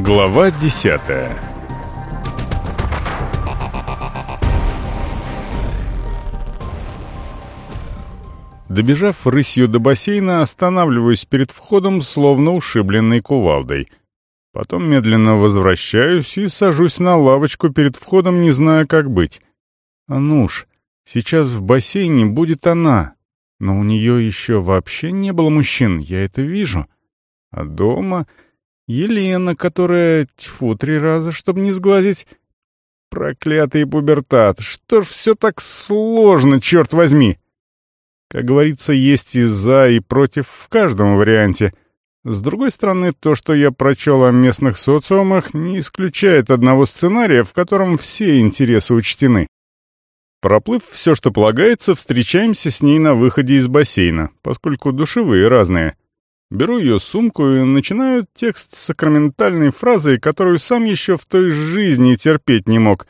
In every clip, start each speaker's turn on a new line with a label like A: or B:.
A: Глава десятая Добежав рысью до бассейна, останавливаюсь перед входом, словно ушибленной кувалдой. Потом медленно возвращаюсь и сажусь на лавочку перед входом, не зная, как быть. Ануш, сейчас в бассейне будет она, но у нее еще вообще не было мужчин, я это вижу. А дома Елена, которая, тьфу, три раза, чтобы не сглазить... Проклятый пубертат, что ж все так сложно, черт возьми! Как говорится, есть и за, и против в каждом варианте. С другой стороны, то, что я прочел о местных социумах, не исключает одного сценария, в котором все интересы учтены. Проплыв все, что полагается, встречаемся с ней на выходе из бассейна, поскольку душевые разные. Беру ее сумку и начинаю текст с сакраментальной фразой, которую сам еще в той жизни терпеть не мог.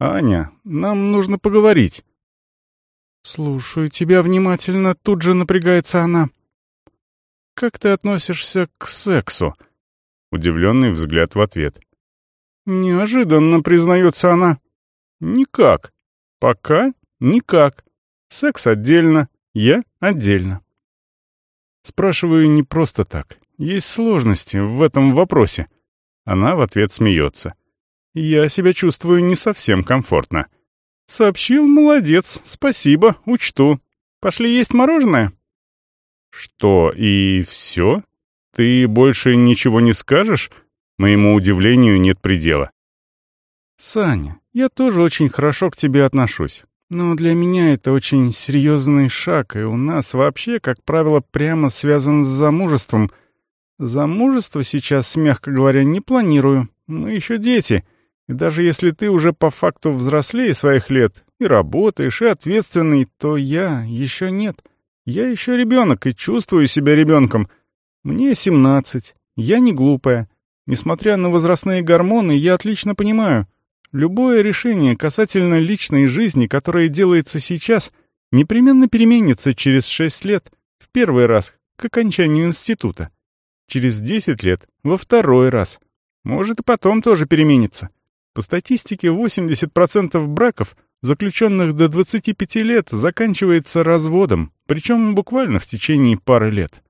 A: «Аня, нам нужно поговорить». «Слушаю тебя внимательно», — тут же напрягается она. «Как ты относишься к сексу?» Удивленный взгляд в ответ. «Неожиданно», — признается она. «Никак. Пока никак. Секс отдельно, я отдельно». Спрашиваю не просто так. Есть сложности в этом вопросе. Она в ответ смеется. Я себя чувствую не совсем комфортно. «Сообщил, молодец, спасибо, учту. Пошли есть мороженое?» «Что, и все? Ты больше ничего не скажешь?» Моему удивлению нет предела. «Саня, я тоже очень хорошо к тебе отношусь. Но для меня это очень серьезный шаг, и у нас вообще, как правило, прямо связан с замужеством. Замужество сейчас, мягко говоря, не планирую. Мы еще дети». И даже если ты уже по факту взрослее своих лет, и работаешь, и ответственный, то я еще нет. Я еще ребенок и чувствую себя ребенком. Мне семнадцать, я не глупая. Несмотря на возрастные гормоны, я отлично понимаю, любое решение касательно личной жизни, которое делается сейчас, непременно переменится через шесть лет, в первый раз, к окончанию института. Через десять лет, во второй раз. Может, и потом тоже переменится. По статистике, 80% браков, заключенных до 25 лет, заканчивается разводом, причем буквально в течение пары лет.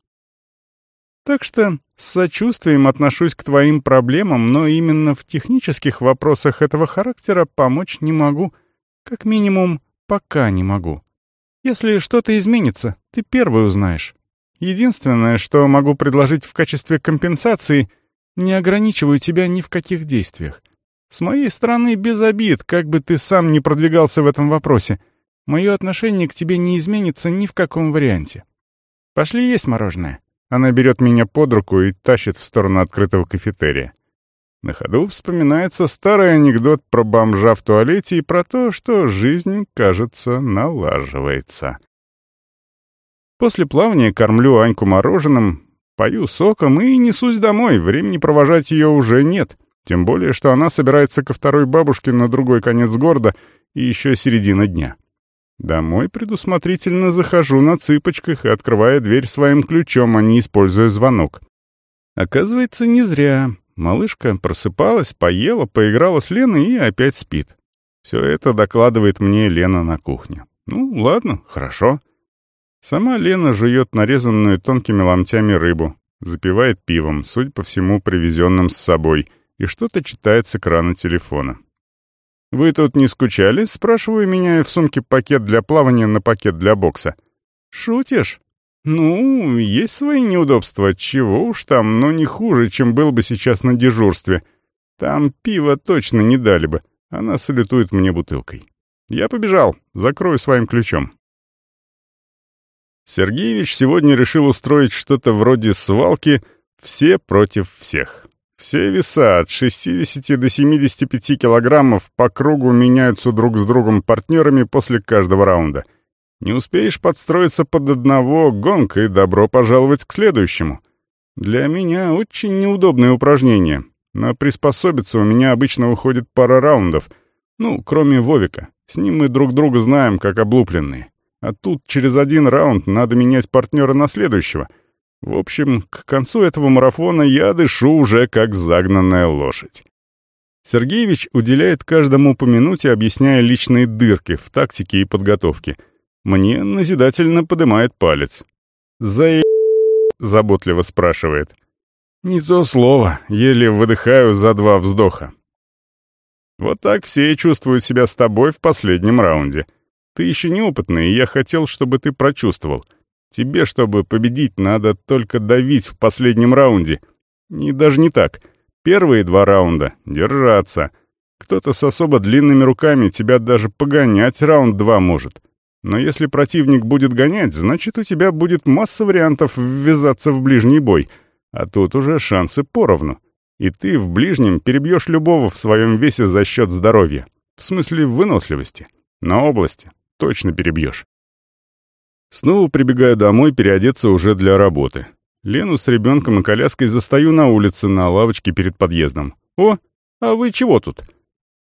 A: Так что с сочувствием отношусь к твоим проблемам, но именно в технических вопросах этого характера помочь не могу. Как минимум, пока не могу. Если что-то изменится, ты первый узнаешь. Единственное, что могу предложить в качестве компенсации, не ограничиваю тебя ни в каких действиях. С моей стороны без обид, как бы ты сам не продвигался в этом вопросе. Мое отношение к тебе не изменится ни в каком варианте. Пошли есть мороженое. Она берет меня под руку и тащит в сторону открытого кафетерия. На ходу вспоминается старый анекдот про бомжа в туалете и про то, что жизнь, кажется, налаживается. После плавания кормлю Аньку мороженым, пою соком и несусь домой, времени провожать ее уже нет. Тем более, что она собирается ко второй бабушке на другой конец города и еще середина дня. Домой предусмотрительно захожу на цыпочках и открывая дверь своим ключом, а не используя звонок. Оказывается, не зря. Малышка просыпалась, поела, поиграла с Леной и опять спит. Все это докладывает мне Лена на кухне. Ну, ладно, хорошо. Сама Лена жует нарезанную тонкими ломтями рыбу, запивает пивом, судя по всему, привезенным с собой — и что-то читает с экрана телефона. «Вы тут не скучали?» — спрашиваю, меняя в сумке пакет для плавания на пакет для бокса. «Шутишь?» «Ну, есть свои неудобства, чего уж там, но не хуже, чем был бы сейчас на дежурстве. Там пива точно не дали бы, она салютует мне бутылкой. Я побежал, закрою своим ключом». Сергеевич сегодня решил устроить что-то вроде свалки «все против всех». Все веса от 60 до 75 килограммов по кругу меняются друг с другом партнерами после каждого раунда. Не успеешь подстроиться под одного, гонг и добро пожаловать к следующему. Для меня очень неудобное упражнение. но приспособиться у меня обычно уходит пара раундов. Ну, кроме Вовика. С ним мы друг друга знаем, как облупленные. А тут через один раунд надо менять партнера на следующего. В общем, к концу этого марафона я дышу уже как загнанная лошадь. Сергеевич уделяет каждому по минуте, объясняя личные дырки в тактике и подготовке. Мне назидательно подымает палец. «За заботливо спрашивает. «Не то слово, еле выдыхаю за два вздоха». Вот так все чувствуют себя с тобой в последнем раунде. Ты еще неопытный, и я хотел, чтобы ты прочувствовал. Тебе, чтобы победить, надо только давить в последнем раунде. И даже не так. Первые два раунда — держаться. Кто-то с особо длинными руками тебя даже погонять раунд два может. Но если противник будет гонять, значит, у тебя будет масса вариантов ввязаться в ближний бой, а тут уже шансы поровну. И ты в ближнем перебьешь любого в своем весе за счет здоровья. В смысле выносливости. На области. Точно перебьешь. Снова прибегаю домой переодеться уже для работы. Лену с ребенком и коляской застаю на улице на лавочке перед подъездом. «О, а вы чего тут?»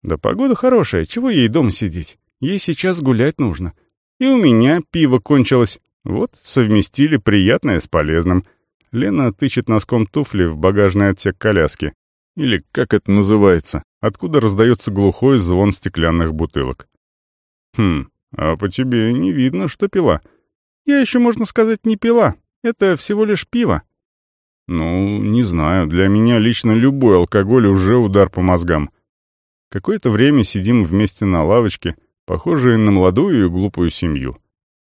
A: «Да погода хорошая, чего ей дома сидеть? Ей сейчас гулять нужно. И у меня пиво кончилось. Вот, совместили приятное с полезным. Лена тычет носком туфли в багажный отсек коляски. Или как это называется, откуда раздается глухой звон стеклянных бутылок. Хм, а по тебе не видно, что пила. Я еще, можно сказать, не пила. Это всего лишь пиво. Ну, не знаю, для меня лично любой алкоголь уже удар по мозгам. Какое-то время сидим вместе на лавочке, похожие на молодую и глупую семью.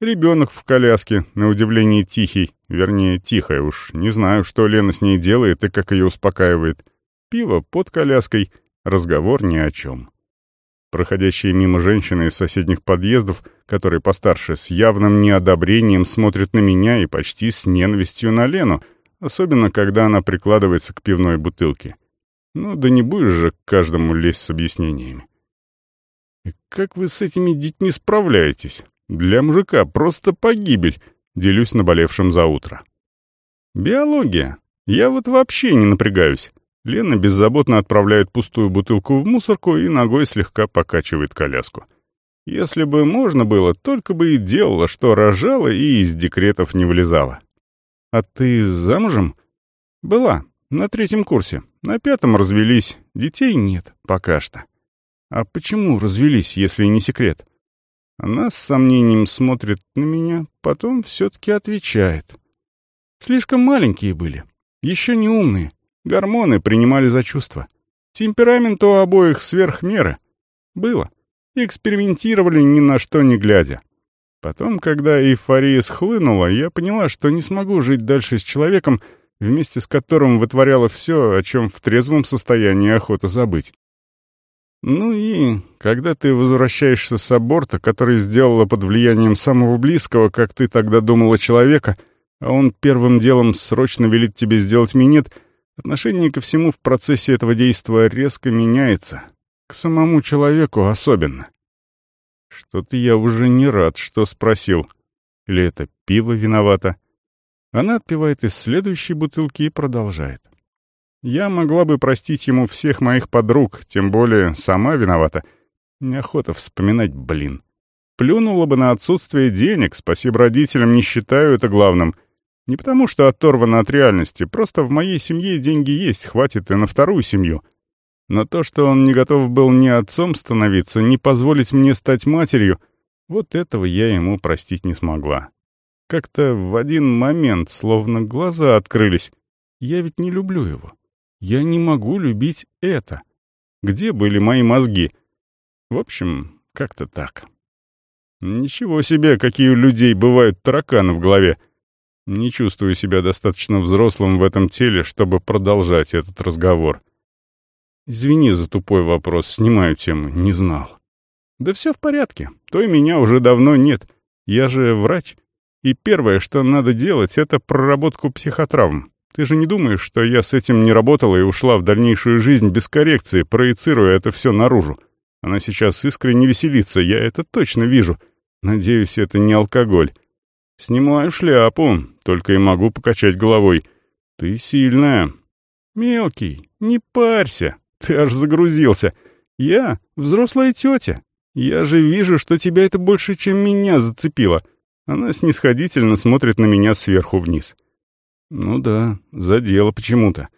A: Ребенок в коляске, на удивление тихий, вернее, тихая уж. Не знаю, что Лена с ней делает и как ее успокаивает. Пиво под коляской, разговор ни о чем. Проходящие мимо женщины из соседних подъездов, которые постарше, с явным неодобрением смотрят на меня и почти с ненавистью на Лену, особенно когда она прикладывается к пивной бутылке. Ну да не будешь же к каждому лезть с объяснениями. И как вы с этими детьми справляетесь? Для мужика просто погибель, делюсь наболевшим за утро. Биология. Я вот вообще не напрягаюсь. Лена беззаботно отправляет пустую бутылку в мусорку и ногой слегка покачивает коляску. Если бы можно было, только бы и делала, что рожала и из декретов не вылезала. «А ты замужем?» «Была. На третьем курсе. На пятом развелись. Детей нет. Пока что». «А почему развелись, если не секрет?» Она с сомнением смотрит на меня, потом все-таки отвечает. «Слишком маленькие были. Еще не умные. Гормоны принимали за чувства. Темперамент у обоих сверх меры. Было. Экспериментировали ни на что не глядя. Потом, когда эйфория схлынула, я поняла, что не смогу жить дальше с человеком, вместе с которым вытворяла все, о чем в трезвом состоянии охота забыть. Ну и, когда ты возвращаешься с аборта, который сделала под влиянием самого близкого, как ты тогда думала, человека, а он первым делом срочно велит тебе сделать минет — Отношение ко всему в процессе этого действия резко меняется. К самому человеку особенно. Что-то я уже не рад, что спросил. Или это пиво виновато? Она отпивает из следующей бутылки и продолжает. Я могла бы простить ему всех моих подруг, тем более сама виновата. Неохота вспоминать, блин. Плюнула бы на отсутствие денег, спасибо родителям, не считаю это главным — не потому, что оторвано от реальности, просто в моей семье деньги есть, хватит и на вторую семью. Но то, что он не готов был ни отцом становиться, ни позволить мне стать матерью, вот этого я ему простить не смогла. Как-то в один момент словно глаза открылись. Я ведь не люблю его. Я не могу любить это. Где были мои мозги? В общем, как-то так. Ничего себе, какие у людей бывают тараканы в голове. Не чувствую себя достаточно взрослым в этом теле, чтобы продолжать этот разговор. Извини за тупой вопрос, снимаю тему, не знал. Да все в порядке, той меня уже давно нет. Я же врач. И первое, что надо делать, это проработку психотравм. Ты же не думаешь, что я с этим не работала и ушла в дальнейшую жизнь без коррекции, проецируя это все наружу? Она сейчас искренне веселится, я это точно вижу. Надеюсь, это не алкоголь. «Снимаю шляпу, только и могу покачать головой. Ты сильная». «Мелкий, не парься, ты аж загрузился. Я взрослая тетя. Я же вижу, что тебя это больше, чем меня зацепило». Она снисходительно смотрит на меня сверху вниз. Ну да, задело почему-то.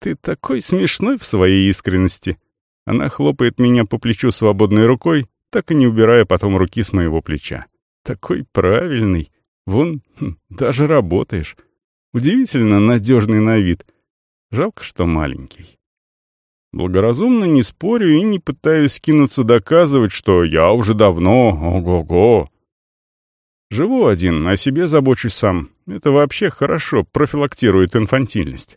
A: Ты такой смешной в своей искренности. Она хлопает меня по плечу свободной рукой, так и не убирая потом руки с моего плеча. Такой правильный. Вон, хм, даже работаешь. Удивительно надежный на вид. Жалко, что маленький. Благоразумно не спорю и не пытаюсь кинуться доказывать, что я уже давно, ого-го. Живу один, о себе забочусь сам. Это вообще хорошо, профилактирует инфантильность.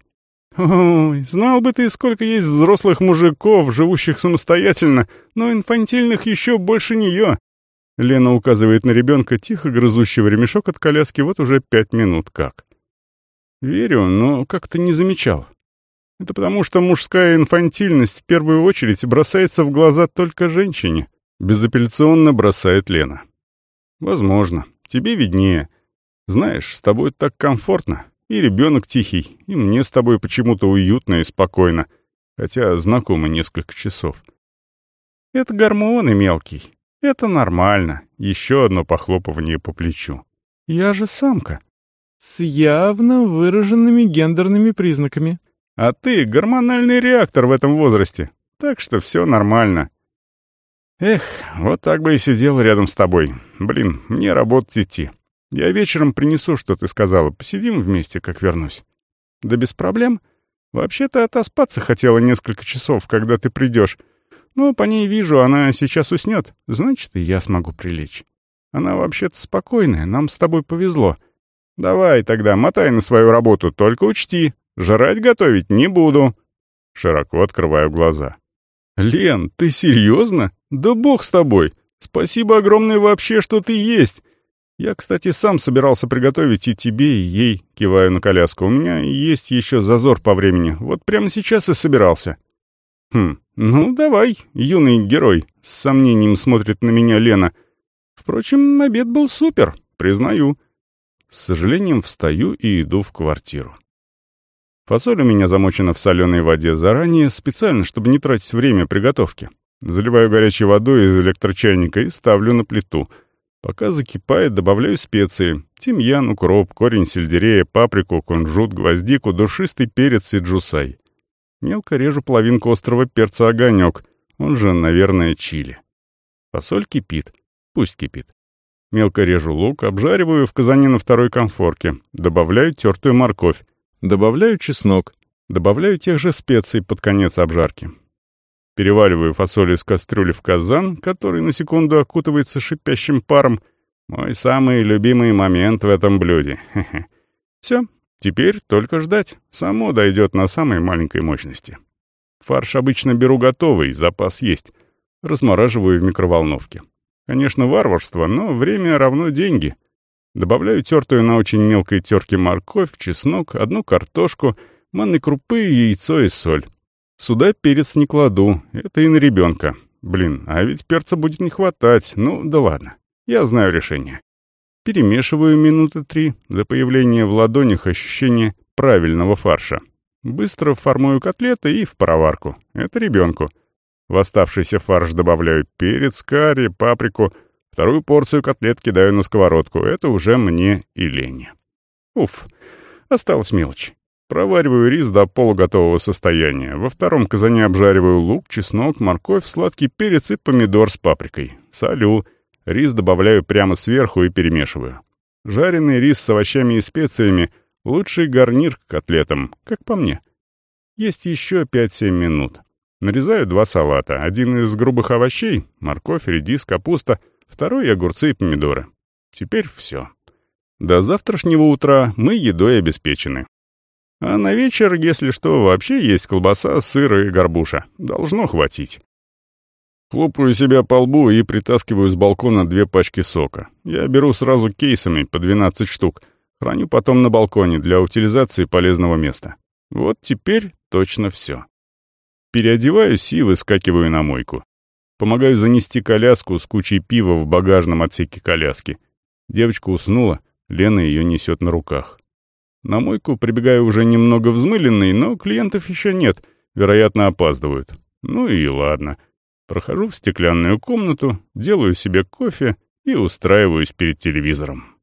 A: Ой, знал бы ты, сколько есть взрослых мужиков, живущих самостоятельно, но инфантильных еще больше нее. Лена указывает на ребенка, тихо грызущего ремешок от коляски, вот уже пять минут как. Верю, но как-то не замечал. Это потому, что мужская инфантильность в первую очередь бросается в глаза только женщине. Безапелляционно бросает Лена. Возможно. Тебе виднее. Знаешь, с тобой так комфортно. И ребенок тихий, и мне с тобой почему-то уютно и спокойно. Хотя знакомы несколько часов. Это гормоны мелкий. Это нормально. Еще одно похлопывание по плечу. Я же самка.
B: С явно выраженными гендерными признаками.
A: А ты гормональный реактор в этом возрасте. Так что все нормально. Эх, вот так бы и сидел рядом с тобой. Блин, мне работать идти. Я вечером принесу, что ты сказала. Посидим вместе, как вернусь. Да без проблем. Вообще-то отоспаться хотела несколько часов, когда ты придешь. Но по ней вижу, она сейчас уснет. Значит, и я смогу прилечь. Она вообще-то спокойная, нам с тобой повезло. Давай тогда, мотай на свою работу, только учти, жрать готовить не буду. Широко открываю глаза. «Лен, ты серьезно? Да бог с тобой! Спасибо огромное вообще, что ты есть! Я, кстати, сам собирался приготовить и тебе, и ей, киваю на коляску. У меня есть еще зазор по времени, вот прямо сейчас и собирался». «Хм, ну давай, юный герой», — с сомнением смотрит на меня Лена. «Впрочем, обед был супер, признаю». С сожалением встаю и иду в квартиру. Фасоль у меня замочена в соленой воде заранее, специально, чтобы не тратить время приготовки. Заливаю горячей водой из электрочайника и ставлю на плиту. Пока закипает, добавляю специи. Тимьян, укроп, корень сельдерея, паприку, кунжут, гвоздику, душистый перец и джусай. Мелко режу половинку острого перца огонек, он же, наверное, чили. Фасоль кипит. Пусть кипит. Мелко режу лук, обжариваю в казане на второй конфорке. Добавляю тертую морковь. Добавляю чеснок. Добавляю тех же специй под конец обжарки. Переваливаю фасоль из кастрюли в казан, который на секунду окутывается шипящим паром. Мой самый любимый момент в этом блюде. Все, теперь только ждать. Само дойдет на самой маленькой мощности. Фарш обычно беру готовый, запас есть. Размораживаю в микроволновке. Конечно, варварство, но время равно деньги — Добавляю тертую на очень мелкой терке морковь, чеснок, одну картошку, манной крупы, яйцо и соль. Сюда перец не кладу, это и на ребенка. Блин, а ведь перца будет не хватать, ну да ладно, я знаю решение. Перемешиваю минуты три, до появления в ладонях ощущения правильного фарша. Быстро формую котлеты и в пароварку. Это ребенку. В оставшийся фарш добавляю перец, карри, паприку — Вторую порцию котлет кидаю на сковородку. Это уже мне и Лене. Уф, осталась мелочь. Провариваю рис до полуготового состояния. Во втором казане обжариваю лук, чеснок, морковь, сладкий перец и помидор с паприкой. Солю. Рис добавляю прямо сверху и перемешиваю. Жареный рис с овощами и специями — лучший гарнир к котлетам, как по мне. Есть еще 5-7 минут. Нарезаю два салата. Один из грубых овощей — морковь, редис, капуста — второй — огурцы и помидоры. Теперь все. До завтрашнего утра мы едой обеспечены. А на вечер, если что, вообще есть колбаса, сыр и горбуша. Должно хватить. Хлопаю себя по лбу и притаскиваю с балкона две пачки сока. Я беру сразу кейсами по 12 штук. Храню потом на балконе для утилизации полезного места. Вот теперь точно все. Переодеваюсь и выскакиваю на мойку. Помогаю занести коляску с кучей пива в багажном отсеке коляски. Девочка уснула, Лена ее несет на руках. На мойку прибегаю уже немного взмыленный, но клиентов еще нет, вероятно, опаздывают. Ну и ладно. Прохожу в стеклянную комнату, делаю себе кофе и устраиваюсь перед телевизором.